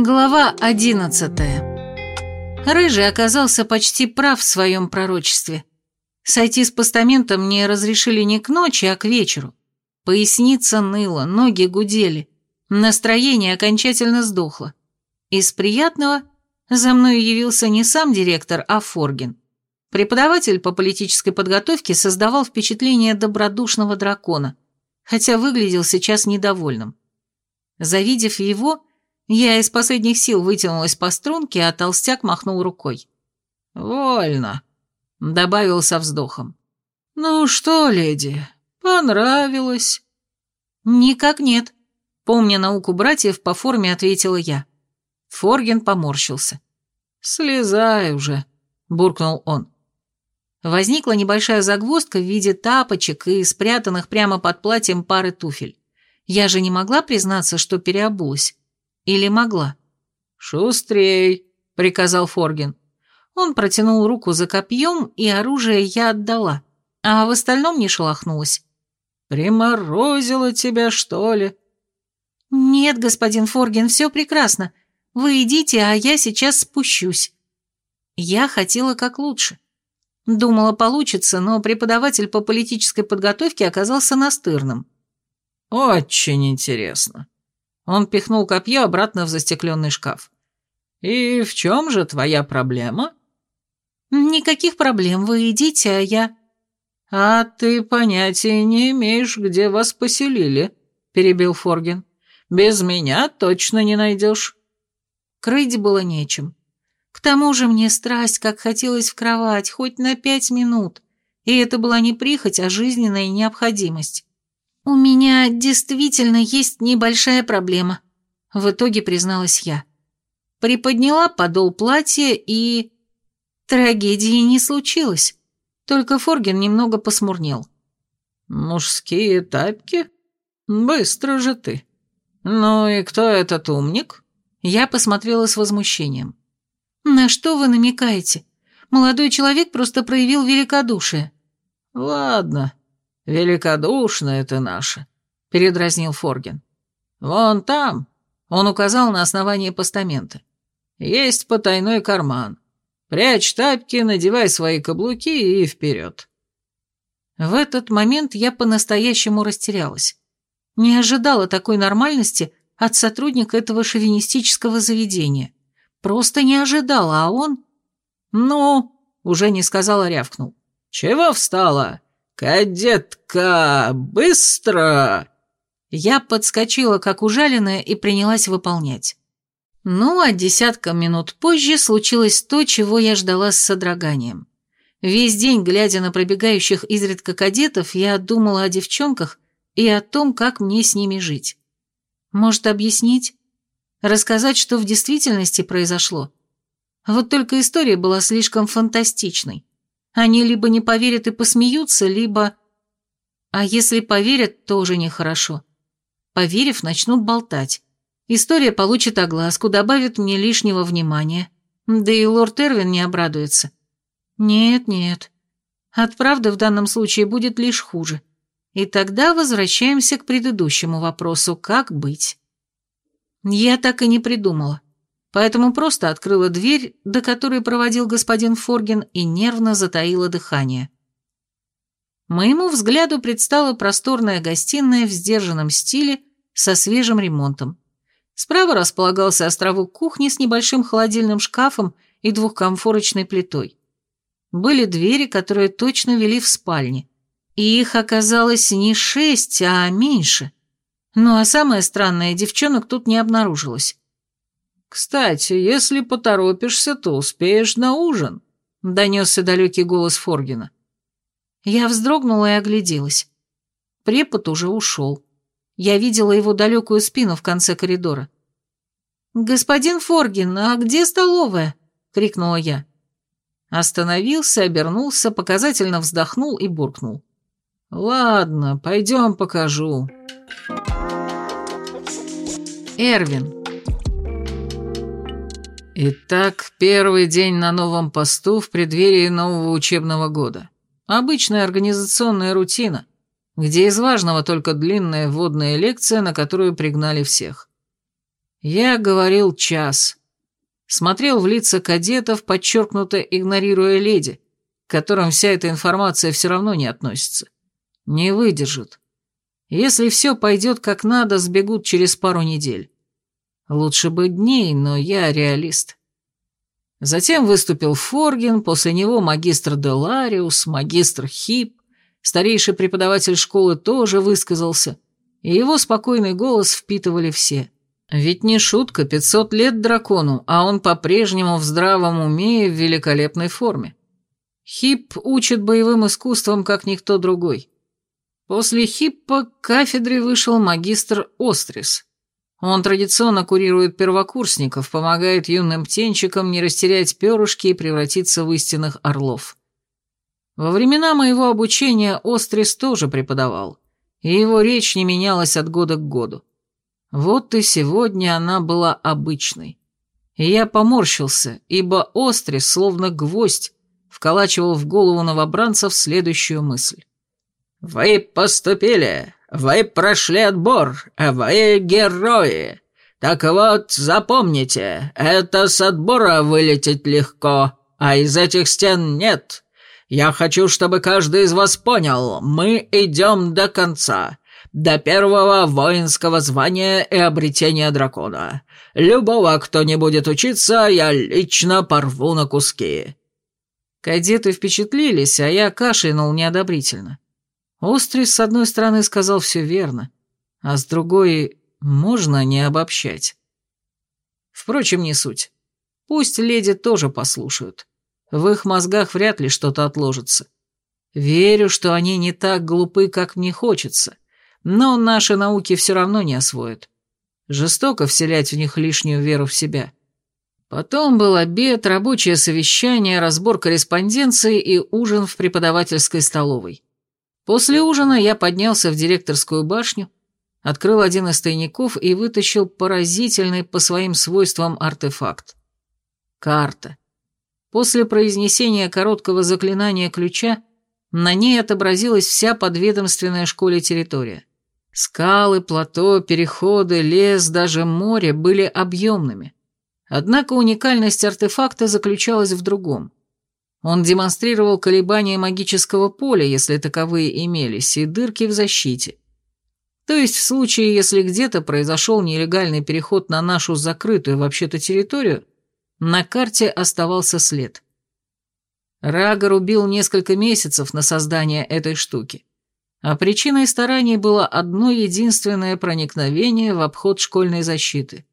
Глава одиннадцатая. Рыжий оказался почти прав в своем пророчестве. Сойти с постамента мне разрешили не к ночи, а к вечеру. Поясница ныла, ноги гудели, настроение окончательно сдохло. Из приятного за мной явился не сам директор, а Форгин. Преподаватель по политической подготовке создавал впечатление добродушного дракона, хотя выглядел сейчас недовольным. Завидев его, я из последних сил вытянулась по струнке, а толстяк махнул рукой. «Вольно», — добавил со вздохом. «Ну что, леди, понравилось?» «Никак нет», — помня науку братьев, по форме ответила я. Форген поморщился. «Слезай уже», — буркнул он. Возникла небольшая загвоздка в виде тапочек и спрятанных прямо под платьем пары туфель. Я же не могла признаться, что переобулась. Или могла? «Шустрей», — приказал Форгин. Он протянул руку за копьем, и оружие я отдала, а в остальном не шелохнулась. «Приморозило тебя, что ли?» «Нет, господин Форгин, все прекрасно. Вы идите, а я сейчас спущусь». Я хотела как лучше. Думала, получится, но преподаватель по политической подготовке оказался настырным. «Очень интересно», он пихнул копье обратно в застекленный шкаф. «И в чем же твоя проблема?» «Никаких проблем, вы идите, а я...» «А ты понятия не имеешь, где вас поселили», — перебил Форген. «Без меня точно не найдешь». Крыть было нечем. К тому же мне страсть, как хотелось в кровать, хоть на пять минут, и это была не прихоть, а жизненная необходимость. «У меня действительно есть небольшая проблема», — в итоге призналась я. Приподняла подол платья и... Трагедии не случилось, только Форген немного посмурнел. «Мужские тапки? Быстро же ты. Ну и кто этот умник?» Я посмотрела с возмущением. «На что вы намекаете? Молодой человек просто проявил великодушие». «Ладно, «Великодушная ты наша», — передразнил Форген. «Вон там», — он указал на основание постамента, — «есть потайной карман. Прячь тапки, надевай свои каблуки и вперед». В этот момент я по-настоящему растерялась. Не ожидала такой нормальности от сотрудника этого шовинистического заведения. Просто не ожидала, а он... «Ну...» — уже не сказала, рявкнул. «Чего встала?» «Кадетка, быстро!» Я подскочила, как ужаленная, и принялась выполнять. Ну, а десятка минут позже случилось то, чего я ждала с содроганием. Весь день, глядя на пробегающих изредка кадетов, я думала о девчонках и о том, как мне с ними жить. Может, объяснить? Рассказать, что в действительности произошло? Вот только история была слишком фантастичной. Они либо не поверят и посмеются, либо... А если поверят, тоже нехорошо. Поверив, начнут болтать. История получит огласку, добавит мне лишнего внимания. Да и лорд Эрвин не обрадуется. Нет, нет. От правды в данном случае будет лишь хуже. И тогда возвращаемся к предыдущему вопросу, как быть. Я так и не придумала поэтому просто открыла дверь, до которой проводил господин Форген, и нервно затаила дыхание. Моему взгляду предстала просторная гостиная в сдержанном стиле со свежим ремонтом. Справа располагался островок кухни с небольшим холодильным шкафом и двухкомфорочной плитой. Были двери, которые точно вели в спальне, и их оказалось не шесть, а меньше. Ну а самое странное, девчонок тут не обнаружилось. «Кстати, если поторопишься, то успеешь на ужин», — донесся далекий голос Форгина. Я вздрогнула и огляделась. Препод уже ушел. Я видела его далекую спину в конце коридора. «Господин Форгин, а где столовая?» — крикнула я. Остановился, обернулся, показательно вздохнул и буркнул. «Ладно, пойдем покажу». Эрвин. Итак, первый день на новом посту в преддверии нового учебного года. Обычная организационная рутина, где из важного только длинная вводная лекция, на которую пригнали всех. Я говорил час. Смотрел в лица кадетов, подчеркнуто игнорируя леди, к которым вся эта информация все равно не относится. Не выдержат. Если все пойдет как надо, сбегут через пару недель. Лучше бы дней, но я реалист. Затем выступил Форгин, после него магистр Делариус, магистр Хип, старейший преподаватель школы тоже высказался, и его спокойный голос впитывали все. Ведь не шутка, 500 лет дракону, а он по-прежнему в здравом уме и в великолепной форме. Хип учит боевым искусствам, как никто другой. После Хиппа к кафедре вышел магистр Острис. Он традиционно курирует первокурсников, помогает юным птенчикам не растерять перышки и превратиться в истинных орлов. Во времена моего обучения Острис тоже преподавал, и его речь не менялась от года к году. Вот и сегодня она была обычной. И я поморщился, ибо Острис, словно гвоздь, вколачивал в голову новобранцев следующую мысль. «Вы поступили, вы прошли отбор, вы герои. Так вот, запомните, это с отбора вылететь легко, а из этих стен нет. Я хочу, чтобы каждый из вас понял, мы идем до конца, до первого воинского звания и обретения дракона. Любого, кто не будет учиться, я лично порву на куски». Кадеты впечатлились, а я кашлянул неодобрительно. Острис, с одной стороны, сказал все верно, а с другой можно не обобщать. Впрочем, не суть. Пусть леди тоже послушают. В их мозгах вряд ли что-то отложится. Верю, что они не так глупы, как мне хочется, но наши науки все равно не освоят. Жестоко вселять в них лишнюю веру в себя. Потом был обед, рабочее совещание, разбор корреспонденции и ужин в преподавательской столовой. После ужина я поднялся в директорскую башню, открыл один из тайников и вытащил поразительный по своим свойствам артефакт. Карта. После произнесения короткого заклинания ключа на ней отобразилась вся подведомственная школе территория. Скалы, плато, переходы, лес, даже море были объемными. Однако уникальность артефакта заключалась в другом. Он демонстрировал колебания магического поля, если таковые имелись, и дырки в защите. То есть в случае, если где-то произошел нелегальный переход на нашу закрытую вообще-то территорию, на карте оставался след. Рагор убил несколько месяцев на создание этой штуки, а причиной стараний было одно единственное проникновение в обход школьной защиты.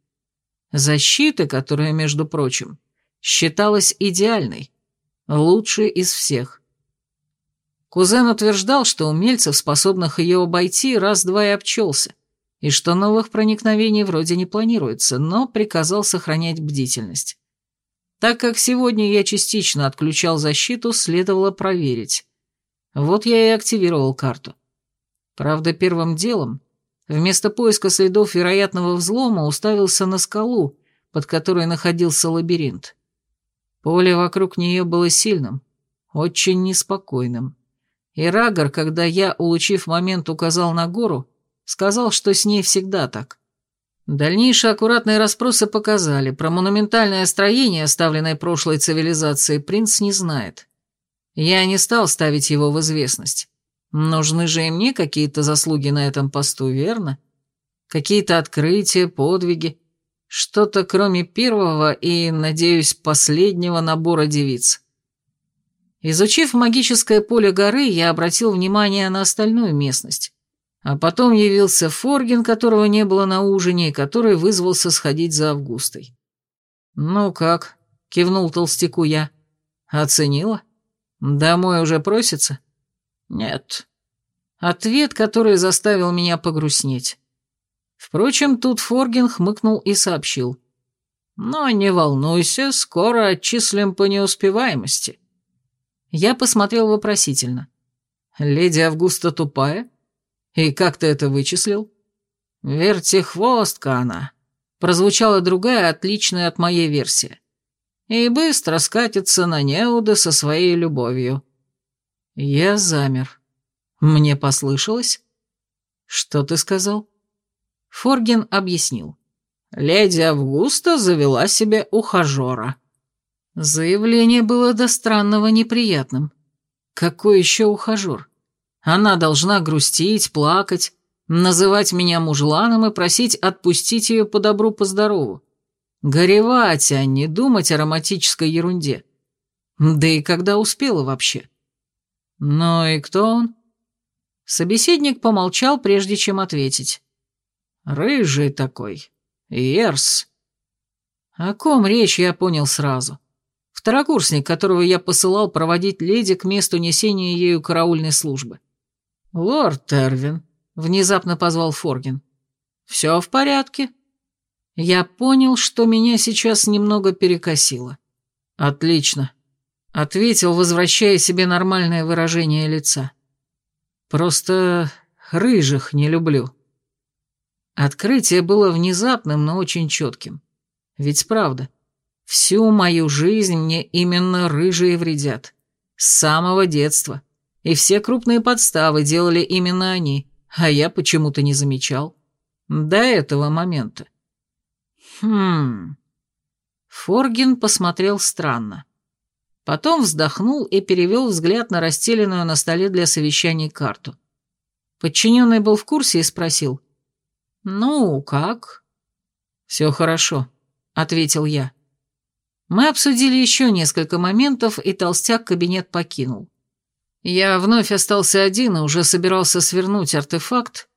Защиты, которая, между прочим, считалась идеальной. Лучший из всех. Кузен утверждал, что умельцев, способных ее обойти, раз-два и обчелся, и что новых проникновений вроде не планируется, но приказал сохранять бдительность. Так как сегодня я частично отключал защиту, следовало проверить. Вот я и активировал карту. Правда, первым делом, вместо поиска следов вероятного взлома, уставился на скалу, под которой находился лабиринт. Поле вокруг нее было сильным, очень неспокойным. И Рагор, когда я, улучив момент, указал на гору, сказал, что с ней всегда так. Дальнейшие аккуратные расспросы показали, про монументальное строение, оставленное прошлой цивилизацией, принц не знает. Я не стал ставить его в известность. Нужны же и мне какие-то заслуги на этом посту, верно? Какие-то открытия, подвиги. Что-то кроме первого и, надеюсь, последнего набора девиц. Изучив магическое поле горы, я обратил внимание на остальную местность. А потом явился Форгин, которого не было на ужине, и который вызвался сходить за Августой. «Ну как?» — кивнул толстяку я. «Оценила? Домой уже просится?» «Нет». Ответ, который заставил меня погрустнеть. Впрочем, тут Форгин хмыкнул и сообщил. «Но не волнуйся, скоро отчислим по неуспеваемости». Я посмотрел вопросительно. «Леди Августа тупая? И как ты это вычислил?» «Вертихвостка она», — прозвучала другая, отличная от моей версии. «И быстро скатится на неуды со своей любовью». Я замер. Мне послышалось? «Что ты сказал?» Форген объяснил. Леди Августа завела себе ухажера». Заявление было до странного неприятным. Какой еще ухажер? Она должна грустить, плакать, называть меня мужланом и просить отпустить ее по добру, по здорову. Горевать, а не думать о романтической ерунде. Да и когда успела вообще? Ну и кто он? Собеседник помолчал, прежде чем ответить. Рыжий такой. Ерс. О ком речь, я понял сразу. Второкурсник, которого я посылал проводить леди к месту несения ею караульной службы. «Лорд Тервин», — внезапно позвал Форгин. «Все в порядке?» Я понял, что меня сейчас немного перекосило. «Отлично», — ответил, возвращая себе нормальное выражение лица. «Просто рыжих не люблю». Открытие было внезапным, но очень четким. Ведь правда, всю мою жизнь мне именно рыжие вредят. С самого детства. И все крупные подставы делали именно они, а я почему-то не замечал. До этого момента. Хм... Форгин посмотрел странно. Потом вздохнул и перевел взгляд на расстеленную на столе для совещаний карту. Подчиненный был в курсе и спросил. «Ну, как?» «Все хорошо», — ответил я. Мы обсудили еще несколько моментов, и толстяк кабинет покинул. Я вновь остался один и уже собирался свернуть артефакт,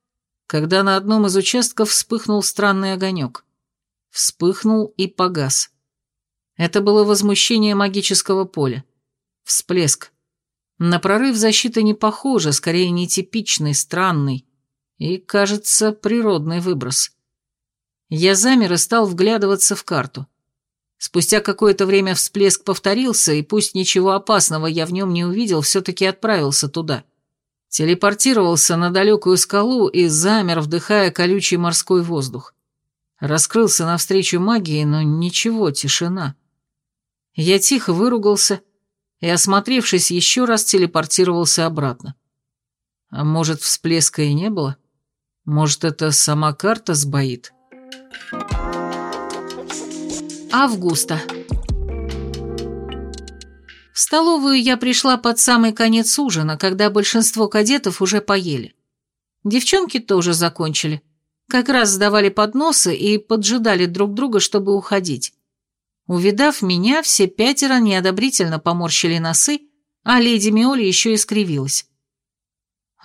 когда на одном из участков вспыхнул странный огонек. Вспыхнул и погас. Это было возмущение магического поля. Всплеск. На прорыв защиты не похоже, скорее нетипичный, странный и, кажется, природный выброс. Я замер и стал вглядываться в карту. Спустя какое-то время всплеск повторился, и пусть ничего опасного я в нем не увидел, все-таки отправился туда. Телепортировался на далекую скалу и замер, вдыхая колючий морской воздух. Раскрылся навстречу магии, но ничего, тишина. Я тихо выругался и, осмотревшись, еще раз телепортировался обратно. А может, всплеска и не было? Может, это сама карта сбоит? Августа. В столовую я пришла под самый конец ужина, когда большинство кадетов уже поели. Девчонки тоже закончили. Как раз сдавали подносы и поджидали друг друга, чтобы уходить. Увидав меня, все пятеро неодобрительно поморщили носы, а леди Миоли еще и скривилась.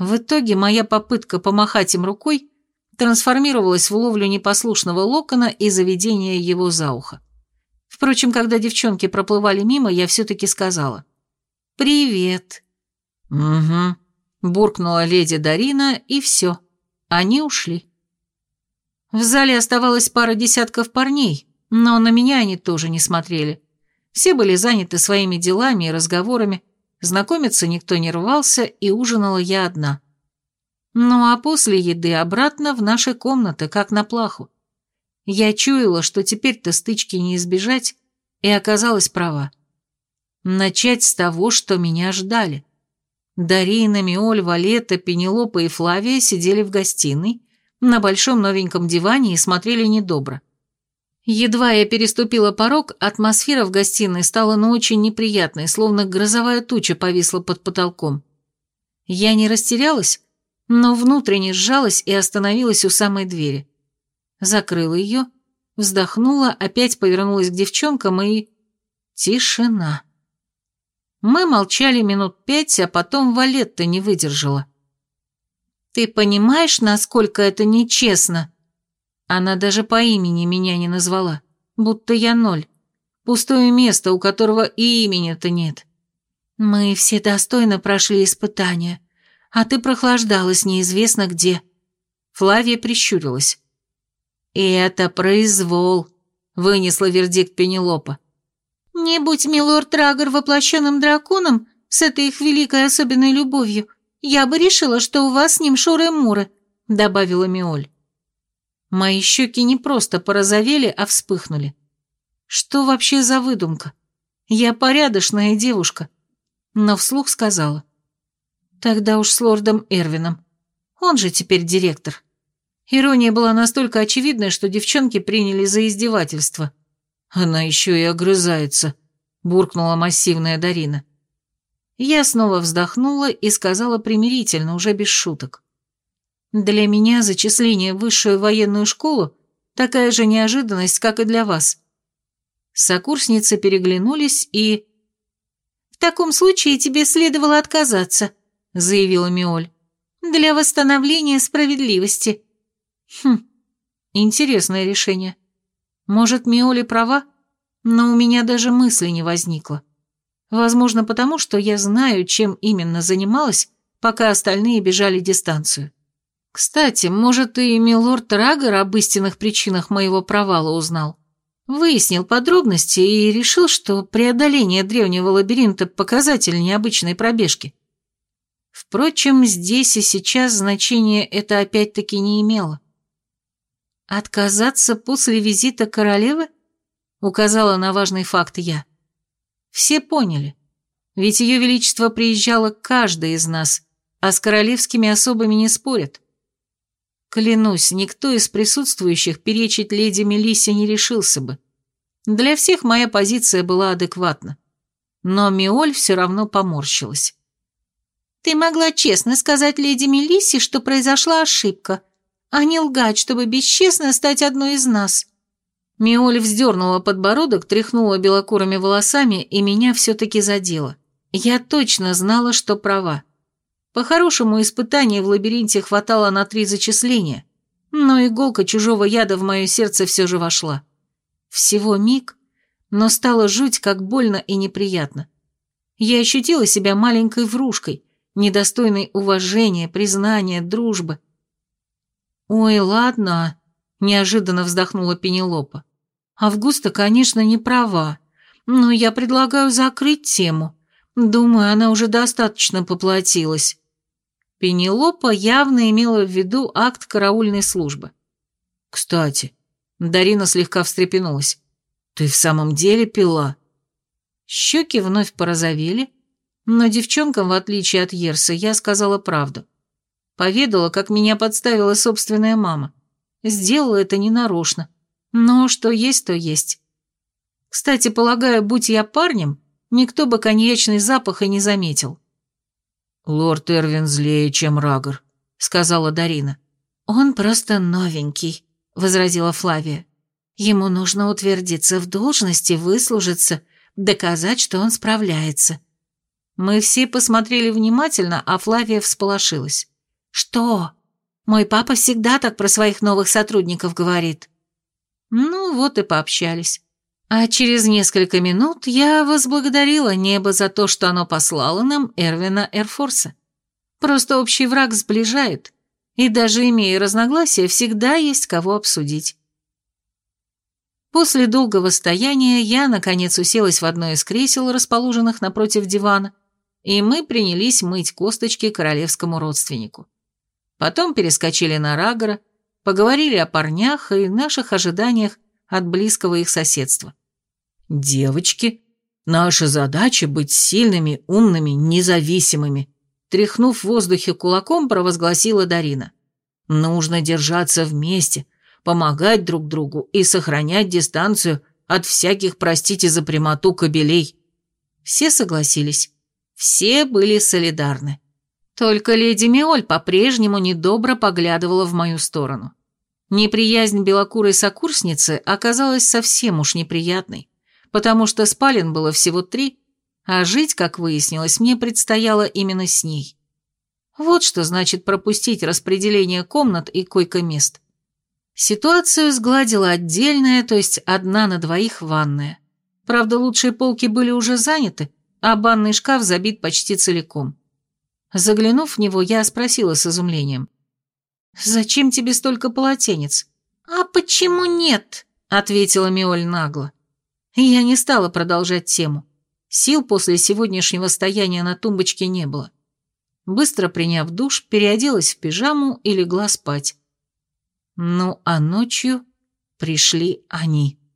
В итоге моя попытка помахать им рукой трансформировалась в ловлю непослушного локона и заведение его за ухо. Впрочем, когда девчонки проплывали мимо, я все-таки сказала. «Привет». «Угу», — буркнула леди Дарина, и все. Они ушли. В зале оставалось пара десятков парней, но на меня они тоже не смотрели. Все были заняты своими делами и разговорами, знакомиться никто не рвался, и ужинала я одна. Ну а после еды обратно в наши комнаты, как на плаху. Я чуяла, что теперь-то стычки не избежать, и оказалась права. Начать с того, что меня ждали. Дарина, Миоль, Валета, Пенелопа и Флавия сидели в гостиной, на большом новеньком диване и смотрели недобро. Едва я переступила порог, атмосфера в гостиной стала ну очень неприятной, словно грозовая туча повисла под потолком. Я не растерялась, но внутренне сжалась и остановилась у самой двери закрыла ее, вздохнула, опять повернулась к девчонкам и... Тишина. Мы молчали минут пять, а потом Валетта не выдержала. «Ты понимаешь, насколько это нечестно?» Она даже по имени меня не назвала, будто я ноль. Пустое место, у которого и имени-то нет. Мы все достойно прошли испытания, а ты прохлаждалась неизвестно где. Флавия прищурилась. «И это произвол», — вынесла вердикт Пенелопа. «Не будь милорд Трагор воплощенным драконом с этой их великой особенной любовью, я бы решила, что у вас с ним шуры-муры», — добавила Миоль. Мои щеки не просто порозовели, а вспыхнули. Что вообще за выдумка? Я порядочная девушка. Но вслух сказала. Тогда уж с лордом Эрвином. Он же теперь директор. Ирония была настолько очевидной, что девчонки приняли за издевательство. «Она еще и огрызается», — буркнула массивная Дарина. Я снова вздохнула и сказала примирительно, уже без шуток. «Для меня зачисление в высшую военную школу такая же неожиданность, как и для вас». Сокурсницы переглянулись и... «В таком случае тебе следовало отказаться», — заявила Миоль. «Для восстановления справедливости». «Хм, интересное решение. Может, Миоли права? Но у меня даже мысли не возникло. Возможно, потому что я знаю, чем именно занималась, пока остальные бежали дистанцию. Кстати, может, и милорд Рагор об истинных причинах моего провала узнал. Выяснил подробности и решил, что преодоление древнего лабиринта – показатель необычной пробежки. Впрочем, здесь и сейчас значения это опять-таки не имело. «Отказаться после визита королевы?» – указала на важный факт я. Все поняли. Ведь ее величество приезжало к из нас, а с королевскими особами не спорят. Клянусь, никто из присутствующих перечить леди Мелиссе не решился бы. Для всех моя позиция была адекватна. Но Миоль все равно поморщилась. «Ты могла честно сказать леди Мелиссе, что произошла ошибка, а не лгать, чтобы бесчестно стать одной из нас». Миоль вздернула подбородок, тряхнула белокурыми волосами, и меня все-таки задело. Я точно знала, что права. По-хорошему, испытаний в лабиринте хватало на три зачисления, но иголка чужого яда в мое сердце все же вошла. Всего миг, но стало жуть, как больно и неприятно. Я ощутила себя маленькой врушкой, недостойной уважения, признания, дружбы. «Ой, ладно», неожиданно вздохнула Пенелопа. Августа, конечно, не права, но я предлагаю закрыть тему. Думаю, она уже достаточно поплатилась. Пенелопа явно имела в виду акт караульной службы. Кстати, Дарина слегка встрепенулась. Ты в самом деле пила? Щеки вновь порозовели, но девчонкам, в отличие от Ерса, я сказала правду. Поведала, как меня подставила собственная мама. Сделала это ненарочно. Но что есть, то есть. Кстати, полагаю, будь я парнем, никто бы коньячный запах и не заметил. «Лорд Эрвин злее, чем Рагор», — сказала Дарина. «Он просто новенький», — возразила Флавия. «Ему нужно утвердиться в должности, выслужиться, доказать, что он справляется». Мы все посмотрели внимательно, а Флавия всполошилась. «Что? Мой папа всегда так про своих новых сотрудников говорит». Ну, вот и пообщались. А через несколько минут я возблагодарила небо за то, что оно послало нам Эрвина Эрфорса. Просто общий враг сближает, и даже имея разногласия, всегда есть кого обсудить. После долгого стояния я, наконец, уселась в одно из кресел, расположенных напротив дивана, и мы принялись мыть косточки королевскому родственнику. Потом перескочили на Рагора, поговорили о парнях и наших ожиданиях от близкого их соседства. «Девочки, наша задача быть сильными, умными, независимыми», тряхнув в воздухе кулаком, провозгласила Дарина. «Нужно держаться вместе, помогать друг другу и сохранять дистанцию от всяких, простите за прямоту, кобелей». Все согласились. Все были солидарны. Только леди Миоль по-прежнему недобро поглядывала в мою сторону. Неприязнь белокурой сокурсницы оказалась совсем уж неприятной, потому что спален было всего три, а жить, как выяснилось, мне предстояло именно с ней. Вот что значит пропустить распределение комнат и койко-мест. Ситуацию сгладила отдельная, то есть одна на двоих ванная. Правда, лучшие полки были уже заняты, а банный шкаф забит почти целиком. Заглянув в него, я спросила с изумлением. «Зачем тебе столько полотенец?» «А почему нет?» — ответила Миоль нагло. Я не стала продолжать тему. Сил после сегодняшнего стояния на тумбочке не было. Быстро приняв душ, переоделась в пижаму и легла спать. Ну, а ночью пришли они.